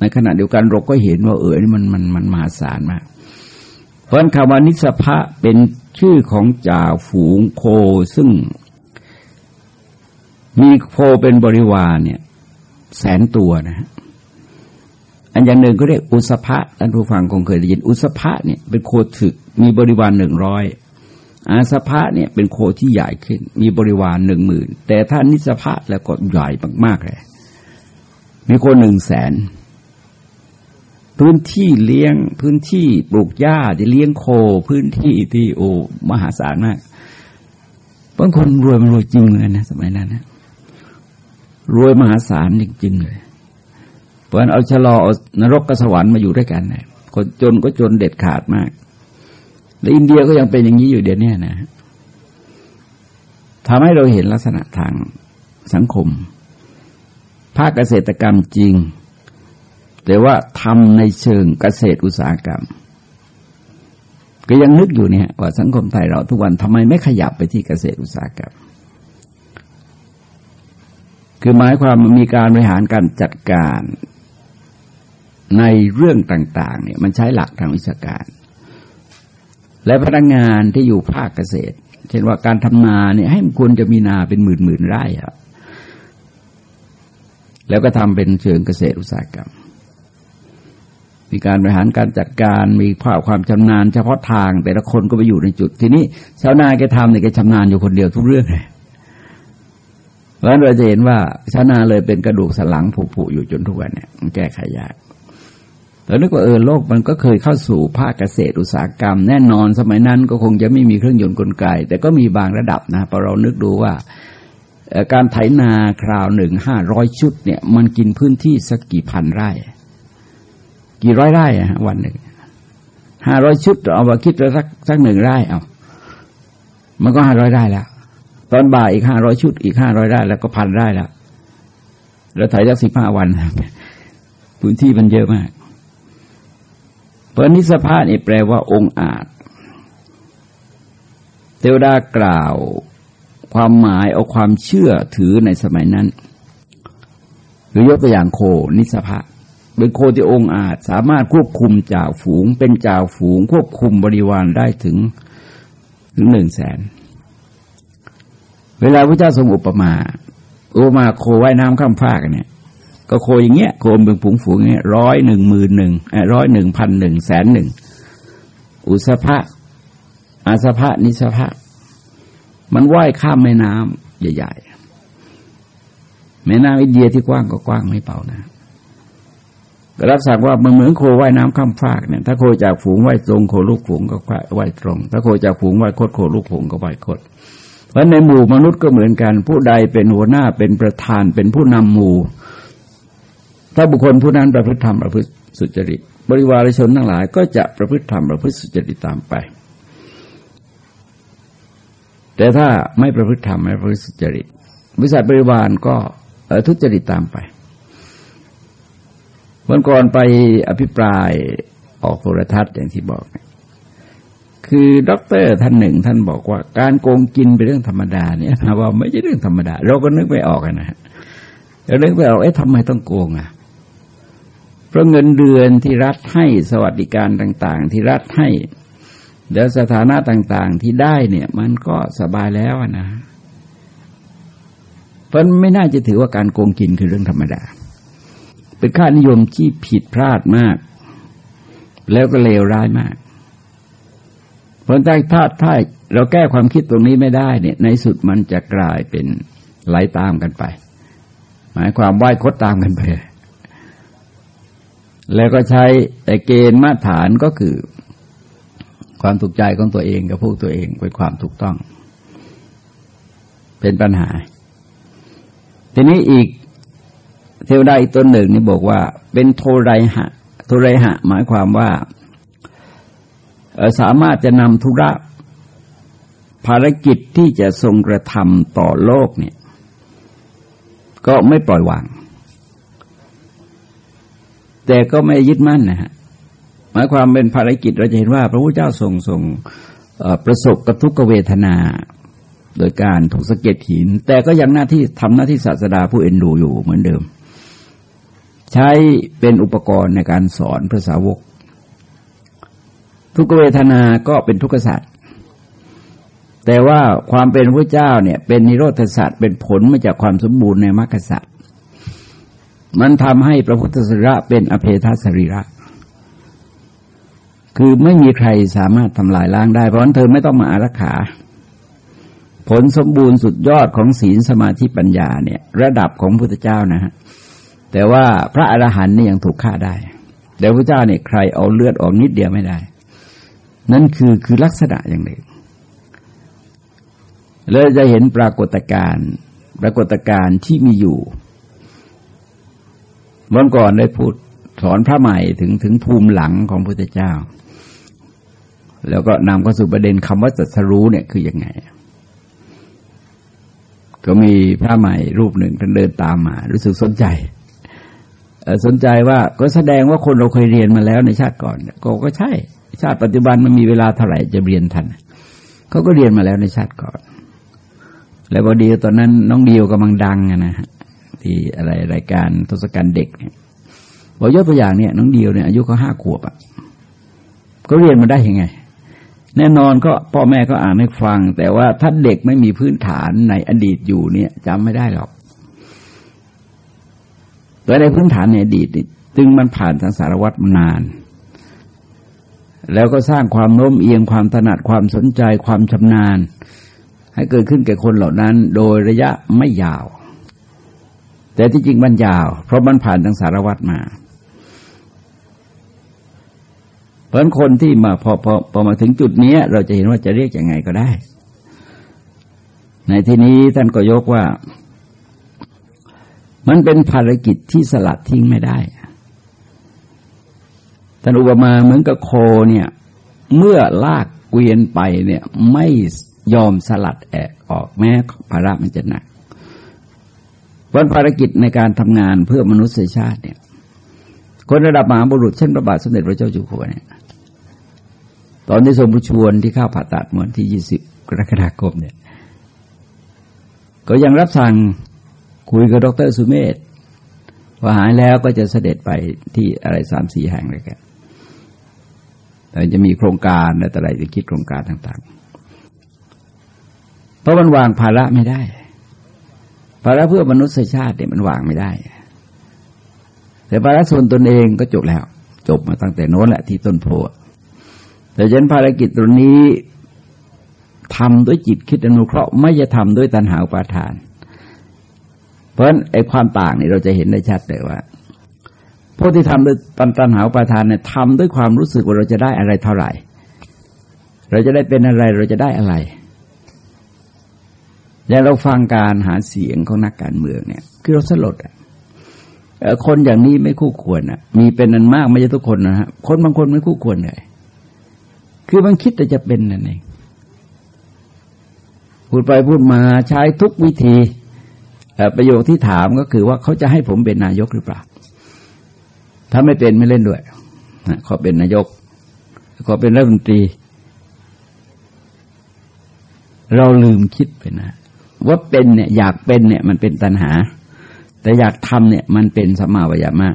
Speaker 1: ในขณะเดียวกันเราก็เห็นว่าเออนี่มันมันมันมหาศาลมาก เพราะคำว่านิสภะเป็นชื่อของจ่าฝูงโคซึ่ง มีโคเป็นบริวารเนี่ย แสนตัวนะฮะอันอย่างหนึ่งก็เรียกอุสภะท่านผู้ฟังคงเคยได้ยินอุสภะเนี่ยเป็นโคถึกมีบริวารหนึ่งร้อย อาสภะเนี่ยเป็นโคที่ใหญ่ขึ้น มีบริวารหนึ่งหมื่นแต่ถ้านิสภะแล้วก็ใหญ่มากๆเลยมีโคหนึ่งแสนพื้นที่เลี้ยงพื้นที่ปลูกหญ้าที่เลี้ยงโค พื้นที่ที่โอ้มหาศาลมากบางคนรวยมันรวยจริงเลยนะ สมัยนั้นนะรวยมหาศาลจริงๆเลยเพราะฉะนั้นเอาชะลอเอานรกกับสวรรค์มาอยู่ด้วยกันเนะคนจนก็จนเด็ดขาดมาก และอินเดียก็ยังเป็นอย่างนี้อยู่เดี๋ยวนี้นะทำให้เราเห็นลักษณะทางสังคม ภาคเกษตรกรรมจริง แต่ว่าทำในเชิงเกษตรอุตสาหกรรม ก็ยังนึกอยู่เนี่ยว่าสังคมไทยเราทุกวันทำไมไม่ขยับไปที่เกษตรอุตสาหกรรม คือหมายความมันมีการบริหารการจัดการในเรื่องต่าง ๆ เนี่ยมันใช้หลักทางวิชาการ และพนักงานที่อยู่ภาคเกษตร เช่นว่าการทำนาเนี่ยให้มันควรจะมีนาเป็นหมื่นหมื่นไร่อะแล้วก็ทำเป็นเชิงเกษตรอุตสาหกรรม มีการบริหารการจัดการมีความความชำนาญเฉพาะทาง แต่ละคนก็ไปอยู่ในจุด ทีนี้ชาวนาแกทำเนี่ยแกชำนาญอยู่คนเดียวทุกเรื่องเลยเพราะฉะนั้นเราจะเห็นว่าชาวนาเลยเป็นกระดูกสันหลังผุๆอยู่จนทุกวันเนี่ยมันแก้ไขยาก แล้วนึกว่าเออโลกมันก็เคยเข้าสู่ภาคเกษตรอุตสาหกรรม แน่นอนสมัยนั้นก็คงจะไม่มีเครื่องยนต์กลไก แต่ก็มีบางระดับนะพอเรานึกดูว่าการไถนาคราวหนึ่งห้าร้อยชุดเนี่ย มันกินพื้นที่สักกี่พันไร่ กี่ร้อยไร่อะวันหนึ่งห้าร้อยชุดเอามาคิดแล้วสักสักหนึ่งไร่เอามันก็ห้าร้อยไร่แล้ว ตอนบ่ายอีกห้าร้อยชุดอีกห้าร้อยไร่แล้วก็พันไร่แล้วแล้วไถสักสิบห้าวันพื้นที่มันเยอะมาก เพราะนิสภานี่แปลว่าองค์อาจ เทวดากล่าวความหมายเอาความเชื่อถือในสมัยนั้น หรือยกตัวอย่างโคนิสภาเป็นโคที่องค์อาจสามารถควบคุมจ่าฝูง เป็นจ่าฝูง ควบคุมบริวารได้ถึงถึงหนึ่งแสน เวลาพระเจ้าทรงอุปมา อุปมาโคว่ายน้ำข้ามฟากเนี่ย ก็โคอย่างเงี้ยโคเป็นผงฝูงเงี้ยร้อยหนึ่งหมื่นหนึ่งร้อยหนึ่งพันหนึ่งแสนหนึ่งอุสภะอาสภะนิสภะมันว่ายข้ามแม่น้ำใหญ่ๆแม่น้ำอินเดียที่กว้างก็กว้างไม่เป่านะรับสั่งว่ามันเหมือนโคว่ายน้ำข้ามฟากเนี่ยถ้าโคจากฝูงว่ายตรงโคลูกฝูงก็ว่ายตรง ถ้าโคจากฝูงว่ายคดโคลูกฝูงก็ว่ายคดเพราะในหมู่มนุษย์ก็เหมือนกัน ผู้ใดเป็นหัวหน้าเป็นประธานเป็นผู้นำหมู่ ถ้าบุคคลผู้นั้นประพฤติธรรมประพฤติสุจริต บริวารชนทั้งหลาย ก็จะประพฤติธรรมประพฤติสุจริตตามไป แต่ถ้าไม่ประพฤติธรรมไม่ประพฤติสุจริต บริษัทบริวารก็ทุจริตตามไปวันก่อนไปอภิปรายออกโทรทัศน์อย่างที่บอก คือด็อกเตอร์ท่านหนึ่งท่านบอกว่า การโกงกินเป็นเรื่องธรรมดาเนี่ยว่าไม่ใช่เรื่องธรรมดา เราก็นึกไม่ออกนะฮะเรานึกไม่ออกเอ๊ะทำไมต้องโกงอะ ราะเงินเดือนที่รัฐให้สวัสดิการต่าง ๆ ที่รัฐให้แล้วสถานะต่างๆที่ได้เนี่ย มันก็สบายแล้วนะ เพราะไม่น่าจะถือว่าการโกงกินคือเรื่องธรรมดา เป็นค่านิยมที่ผิดพลาดมาก แล้วก็เลวร้ายมาก เพราะถ้าถ้าถ้าเราแก้ความคิดตรงนี้ไม่ได้เนี่ย ในสุดมันจะกลายเป็นไหลาตามกันไป หมายความไหว้คดตามกันไป แล้วก็ใช้เกณฑ์มาตรฐานก็คือ ความถูกใจของตัวเองกับพวกตัวเองเป็นความถูกต้อง เป็นปัญหา ทีนี้อีกเทวดาอีกตนหนึ่งนี่บอกว่า เป็นโทไรหะ โทไรหะ หมายความว่าสามารถจะนำธุระภารกิจที่จะทรงกระทำต่อโลกเนี่ย ก็ไม่ปล่อยวาง แต่ก็ไม่ยึดมั่นนะฮะหมายความเป็นภารกิจเราจะเห็นว่า พระพุทธเจ้าทรงทรงประสบกับทุกเวทนา โดยการถูกสะเก็ดหิน แต่ก็ยังหน้าที่ทำหน้าที่ศาสดาผู้เอ็นดูอยู่เหมือนเดิม ใช้เป็นอุปกรณ์ในการสอนพระสาวก ทุกเวทนาก็เป็นทุกขศาสตร์แต่ว่าความเป็นพระเจ้าเนี่ยเป็นนิโรธศาสตร์เป็นผลมาจากความสมบูรณ์ในมรรคศาสตร์ มันทำให้พระพุทธสรีระเป็นอเพทัสรีระ คือไม่มีใครสามารถทำลายล้างได้ เพราะะนั้นเธอไม่ต้องมาอารักขา ผลสมบูรณ์สุดยอดของศีลสมาธิปัญญาเนี่ย ระดับของพุทธเจ้านะฮะแต่ว่าพระอรหันต์นี่ยังถูกฆ่าได้ แต่พระเจ้าเนี่ยใครเอาเลือดออกนิดเดียวไม่ได้ นั่นคือคือลักษณะอย่างหนึ่งแล้วจะเห็นปรากฏการณ์ปรากฏการณ์ที่มีอยู่ วันก่อนได้พูดสอนพระใหม่ถึงถึงภูมิหลังของพระพุทธเจ้า แล้วก็นำเข้าสู่ประเด็นคำว่าจัตสรู้เนี่ยคืออยังไง ก็มีพระใหม่รูปหนึ่งท่านเดินตามมา รู้สึกสนใจสนใจว่าก็แสดงว่าคนเราเคยเรียนมาแล้วในชาติก่อนก็ก็ใช่ ชาติปัจจุบันมันมีเวลาเท่าไหร่จะเรียนทันเขาก็เรียนมาแล้วในชาติก่อน แล้วพอดีตอนนั้นน้องเดียวกำลังดังนะฮะ ที่อะไรรายการทศกัณฐ์เด็กเนี่ยบอกยกตัวอย่างเนี่ยน้องเดียวเนี่ยอายุเขาห้าขวบอะก็เรียนมาได้ยังไง แน่นอนก็พ่อแม่ก็อ่านให้ฟัง แต่ว่าถ้าเด็กไม่มีพื้นฐานในอดีตอยู่เนี่ยจำไม่ได้หรอกแต่ในพื้นฐานในอดีตจึงมันผ่านทางสารวัตรมานาน แล้วก็สร้างความโน้มเอียงความถนัดความสนใจความชำนาญ ให้เกิดขึ้นแก่คนเหล่านั้น โดยระยะไม่ยาว แต่ที่จริงมันยาว เพราะมันผ่านทางสารวัตรมา เพราะคนที่มาพอพอพอมาถึงจุดนี้เราจะเห็นว่าจะเรียกยังไงก็ได้ ในที่นี้ท่านก็ยกว่า มันเป็นภารกิจที่สลัดทิ้งไม่ได้ท่านอุปมาเหมือนกับโคเนี่ย เมื่อลากเกวียนไปเนี่ย ไม่ยอมสลัดแอกออกแม้ภาระมันจะหนัก วันภารกิจในการทำงานเพื่อมนุษยชาติเนี่ย คนระดับมหาบุรุษเช่นพระบาทสมเด็จพระเจ้าอยู่หัวเนี่ยตอนที่ทรงผู้ชวนที่เข้าผ่าตัดเมื่อที่ยี่สิบกรกฎาคมเนี่ย ก็ยังรับสั่งคุยกับดรสุเมธพอหายแล้วก็จะเสด็จไปที่อะไรสามสี่แห่งเลยแกแต่จะมีโครงการอะไรจะคิดโครงการต่างๆ เพราะมันวางภาระไม่ได้ ภาระเพื่อมนุษยชาติเนี่ยมันวางไม่ได้ แต่ภาระส่วนตนเองก็จบแล้ว จบมาตั้งแต่โน้นแหละที่ต้นโพแต่ฉันภารกิจตรงนี้ทำด้วยจิตคิดอนุเคราะห์ไม่จะทำด้วยตัณหาอุปาทาน เพราะฉะนั้นไอ้ความต่างนี่เราจะเห็นได้ชัดเลยว่าพวกที่ทำด้วยตัณหาอุปาทานเนี่ยทำด้วยความรู้สึกว่าเราจะได้อะไรเท่าไหร่ เราจะได้เป็นอะไรเราจะได้อะไร อย่างเราฟังการหาเสียงของนักการเมืองเนี่ย คือเราสลดอะคนอย่างนี้ไม่คู่ควรอะ มีเป็นนันมากไม่ใช่ทุกคนนะฮะคนบางคนไม่คู่ควรเลยคือมันคิดแต่จะเป็นนั่นเองพูดไปพูดมาใช้ทุกวิธีประโยคที่ถามก็คือว่าเขาจะให้ผมเป็นนายกหรือเปล่า ถ้าไม่เป็นไม่เล่นด้วยขอเป็นนายกขอเป็นรัฐมนตรี เราลืมคิดไปนะ ว่าเป็นเนี่ยอยากเป็นเนี่ยมันเป็นตัณหา แต่อยากทำเนี่ยมันเป็นสมาวยามะ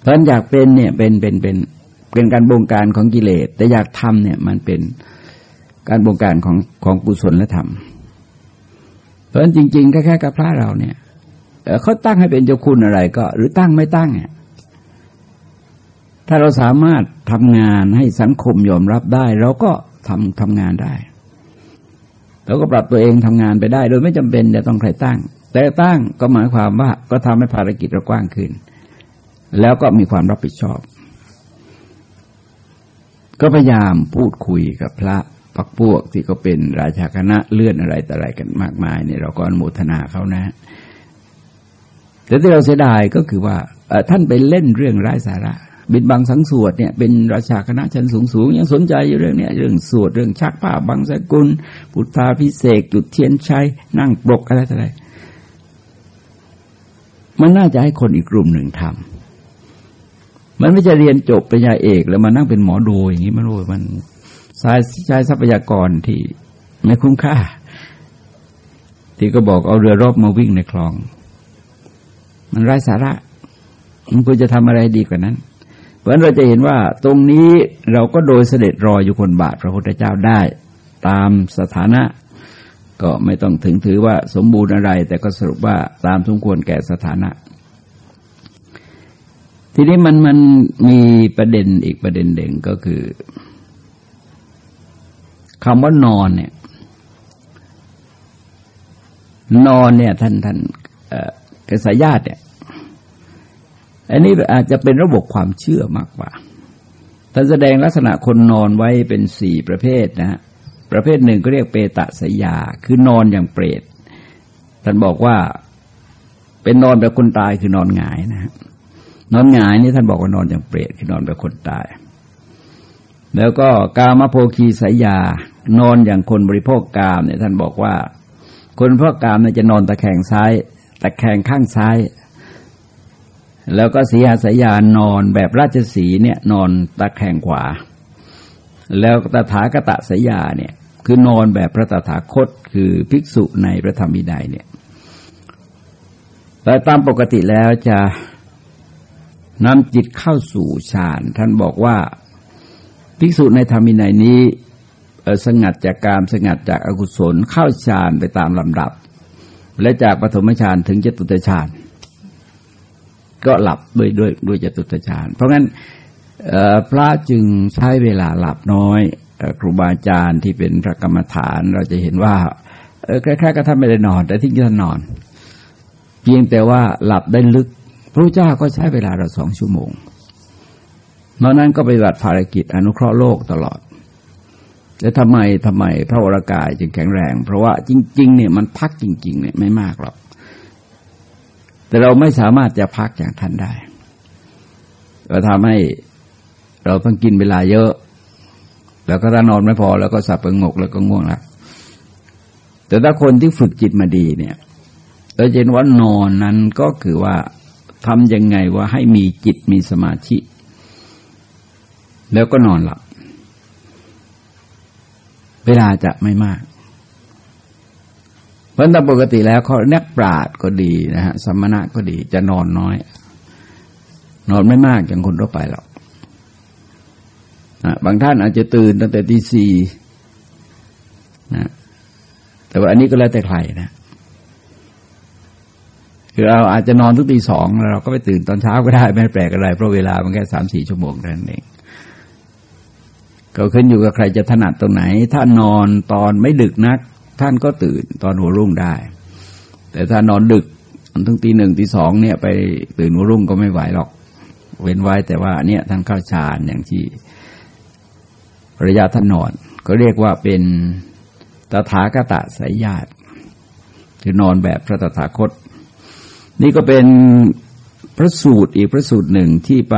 Speaker 1: เพราะอยากเป็นเนี่ยเป็นเป็นเป็นเป็นการบงการของกิเลส แต่อยากทำเนี่ยมันเป็นการบงการของของกุศลและธรรม เพราะฉะนั้นจริงๆแค่แค่กับพระเราเนี่ยเขาตั้งให้เป็นเจ้าคุณอะไรก็ หรือตั้งไม่ตั้งเนี่ยถ้าเราสามารถทำงานให้สังคมยอมรับได้ เราก็ทำทำงานได้ เราก็ปรับตัวเองทำงานไปได้ โดยไม่จำเป็นจะต้องใครตั้ง แต่ตั้งก็หมายความว่าก็ทำให้ภารกิจเรากว้างขึ้น แล้วก็มีความรับผิดชอบ ก็พยายามพูดคุยกับพระปักพวกที่ก็เป็นราชาคณะเลื่อนอะไรแต่อะไรกันมากมายเนี่ยเราก็อนุโมทนาเขานะ แต่ที่เราเสียดายก็คือว่าท่านไปเล่นเรื่องไร้สาระ บิดบังสังสวดเนี่ยเป็นราชาคณะชั้นสูงสูงยังสนใจอยู่เรื่องเนี้ยเรื่องสวดเรื่องชักผ้าบังสกุล พุทธาพิเศษจุดเทียนชัยนั่งปลกอะไรต่ออะไรมันน่าจะให้คนอีกกลุ่มหนึ่งทำมันไม่จะเรียนจบปริญญาเอก แล้วมานั่งเป็นหมอดูอย่างนี้มันโอ้ยมันใช้ใช้ทรัพยากรที่ไม่คุ้มค่า ที่ก็บอกเอาเรือรอบมาวิ่งในคลอง มันไร้สาระมันควรจะทำอะไรดีกว่านั้น เพราะนั้นเราจะเห็นว่าตรงนี้เราก็โดยเสด็จรออยู่คนบาทพระพุทธเจ้าได้ ตามสถานะ ก็ไม่ต้องถึงถือว่าสมบูรณ์อะไร แต่ก็สรุปว่าตามสมควรแก่สถานะ ทีนี้มันมันมีประเด็นอีกประเด็นหนึ่งก็คือคำว่านอนเนี่ยนอนเนี่ยท่านท่านกษายาตเนี่ย อันนี้อาจจะเป็นระบบความเชื่อมากกว่าท่านแสดงลักษณะคนนอนไว้เป็นสี่ประเภทนะ ประเภทหนึ่งก็เรียกเปตะสยา คือนอนอย่างเปรต ท่านบอกว่าเป็นนอนแบบคนตายคือนอนหงายนะฮะนอนหงายนี่ท่านบอกว่านอนอย่างเปรตคือนอนแบบคนตาย แล้วก็กามโภคีสายานอนอย่างคนบริโภคกามเนี่ยท่านบอกว่า คนบริโภคกามเนี่ยจะนอนตะแคงซ้าย ตะแคงข้างซ้าย แล้วก็สีหาสยานอนแบบราชสีเนี่ยนอนตะแคงขวา แล้วตถากตะสยาเนี่ยคือนอนแบบพระตถาคตคือภิกษุในพระธรรมวินัยเนี่ยแต่ตามปกติแล้วจะนำจิตเข้าสู่ฌานท่านบอกว่าภิกษุในธรรมินัยนี้สงัดจากกามสงัดจากอากุศลเข้าฌานไปตามลำดับ และจากปฐมฌานถึงจตุตฌาน ก็หลับด้วยด้วยด้วยจตุตฌาน เพราะงั้นพระจึงใช้เวลาหลับน้อยครูบาอาจารย์ที่เป็นพระกรรมฐานเราจะเห็นว่าคล้ายๆกับท่านไม่ได้นอน แต่ที่ท่านนอน เพียงแต่ว่าหลับได้ลึก พระเจ้าก็ใช้เวลาเราสองชั่วโมงนอกนั้นก็ไปบัติภารกิจอนุเคราะห์โลกตลอดแล้วทำไมทำไมพระวรากายจึงแข็งแรง เพราะว่าจริง ๆ เนี่ยมันพักจริง ๆ เนี่ยไม่มากหรอก แต่เราไม่สามารถจะพักอย่างท่านได้เราทำให้เราต้องกินเวลาเยอะ แล้วก็ถ้านอนไม่พอ แล้วก็สับประงกแล้วก็ง่วงละแต่ถ้าคนที่ฝึกจิตมาดีเนี่ยเราจะเห็นว่านอนนั้นก็คือว่าทำยังไงว่าให้มีจิตมีสมาธิ แล้วก็นอนหลับ เวลาจะไม่มาก เพราะตามปกติแล้วเขานักปราดก็ดีนะฮะสมณะก็ดีจะนอนน้อย นอนไม่มากอย่างคนทั่วไปหรอกบางท่านอาจจะตื่นตั้งแต่ตีสี่นะแต่ว่าอันนี้ก็แล้วแต่ใครนะคือเราอาจจะนอนทุกตีสองแล้วเราก็ไปตื่นตอนเช้าก็ได้ไม่แปลกอะไรเพราะเวลามันแค่สามสี่ชั่วโมงเท่านั่นเองก็ขึ้นอยู่กับใครจะถนัดตรงไหน ถ้านอนตอนไม่ดึกนัก ท่านก็ตื่นตอนหัวรุ่งได้ แต่ถ้านอนดึกถึงตีหนึ่งตีสองเนี่ยไปตื่นหัวรุ่งก็ไม่ไหวหรอก เว้นไว้แต่ว่าเนี่ยท่านเข้าฌานอย่างที่ระยะท่านนอน ก็เรียกว่าเป็นตถาคตสายญาติคือนอนแบบพระตถาคต นี่ก็เป็นพระสูตรอีกพระสูตรหนึ่งที่ไป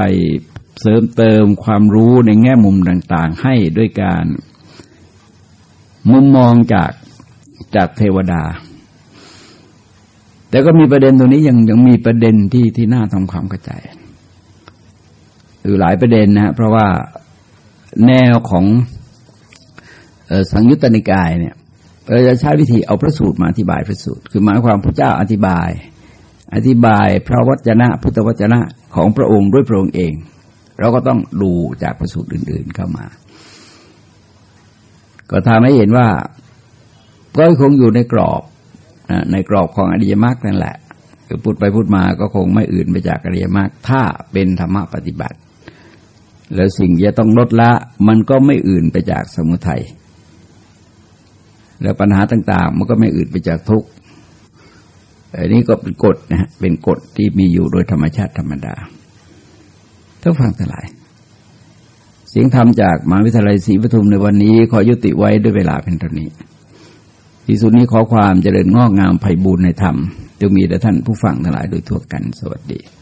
Speaker 1: เสริมเติมความรู้ในแง่มุมต่าง ๆ ให้ด้วยการมุมมองจาก จากเทวดา แต่ก็มีประเด็นตรงนี้ยังยังมีประเด็นที่ที่น่าทำความเข้าใจคือหลายประเด็นนะเพราะว่าแนวของสังยุตตนิกายเนี่ยเราจะใช้วิธีเอาพระสูตรมาอธิบายพระสูตร คือหมายความพระเจ้าอธิบาย อธิบายพระวจนะพุทธวจนะของพระองค์ด้วยพระองค์เอง เราก็ต้องดูจากพระสูตรอื่น ๆเข้ามา ก็ทำให้เห็นว่า ก็คงอยู่ในกรอบในกรอบของอริยมรรคนั่นแหละคือพูดไปพูดมาก็คงไม่อื่นไปจากอริยมรรคถ้าเป็นธรรมะปฏิบัติ แล้วสิ่งที่ต้องลดละ มันก็ไม่อื่นไปจากสมุทัยแล้วปัญหาต่าง ๆ มันก็ไม่อื่นไปจากทุกข์อันนี้ก็เป็นกฎนะฮะเป็นกฎที่มีอยู่โดยธรรมชาติธรรมดาต้องฟังทั้งหลาย เสียงธรรมจากมหาวิทยาลัยศรีปทุมในวันนี้ ขอยุติไว้ด้วยเวลาเป็นเท่านี้ ที่สุดนี้ขอความเจริญงอกงามไพบูรณในธรรมจะมีแด่ท่านผู้ฟังทั้งหลายโดยทั่วกันสวัสดี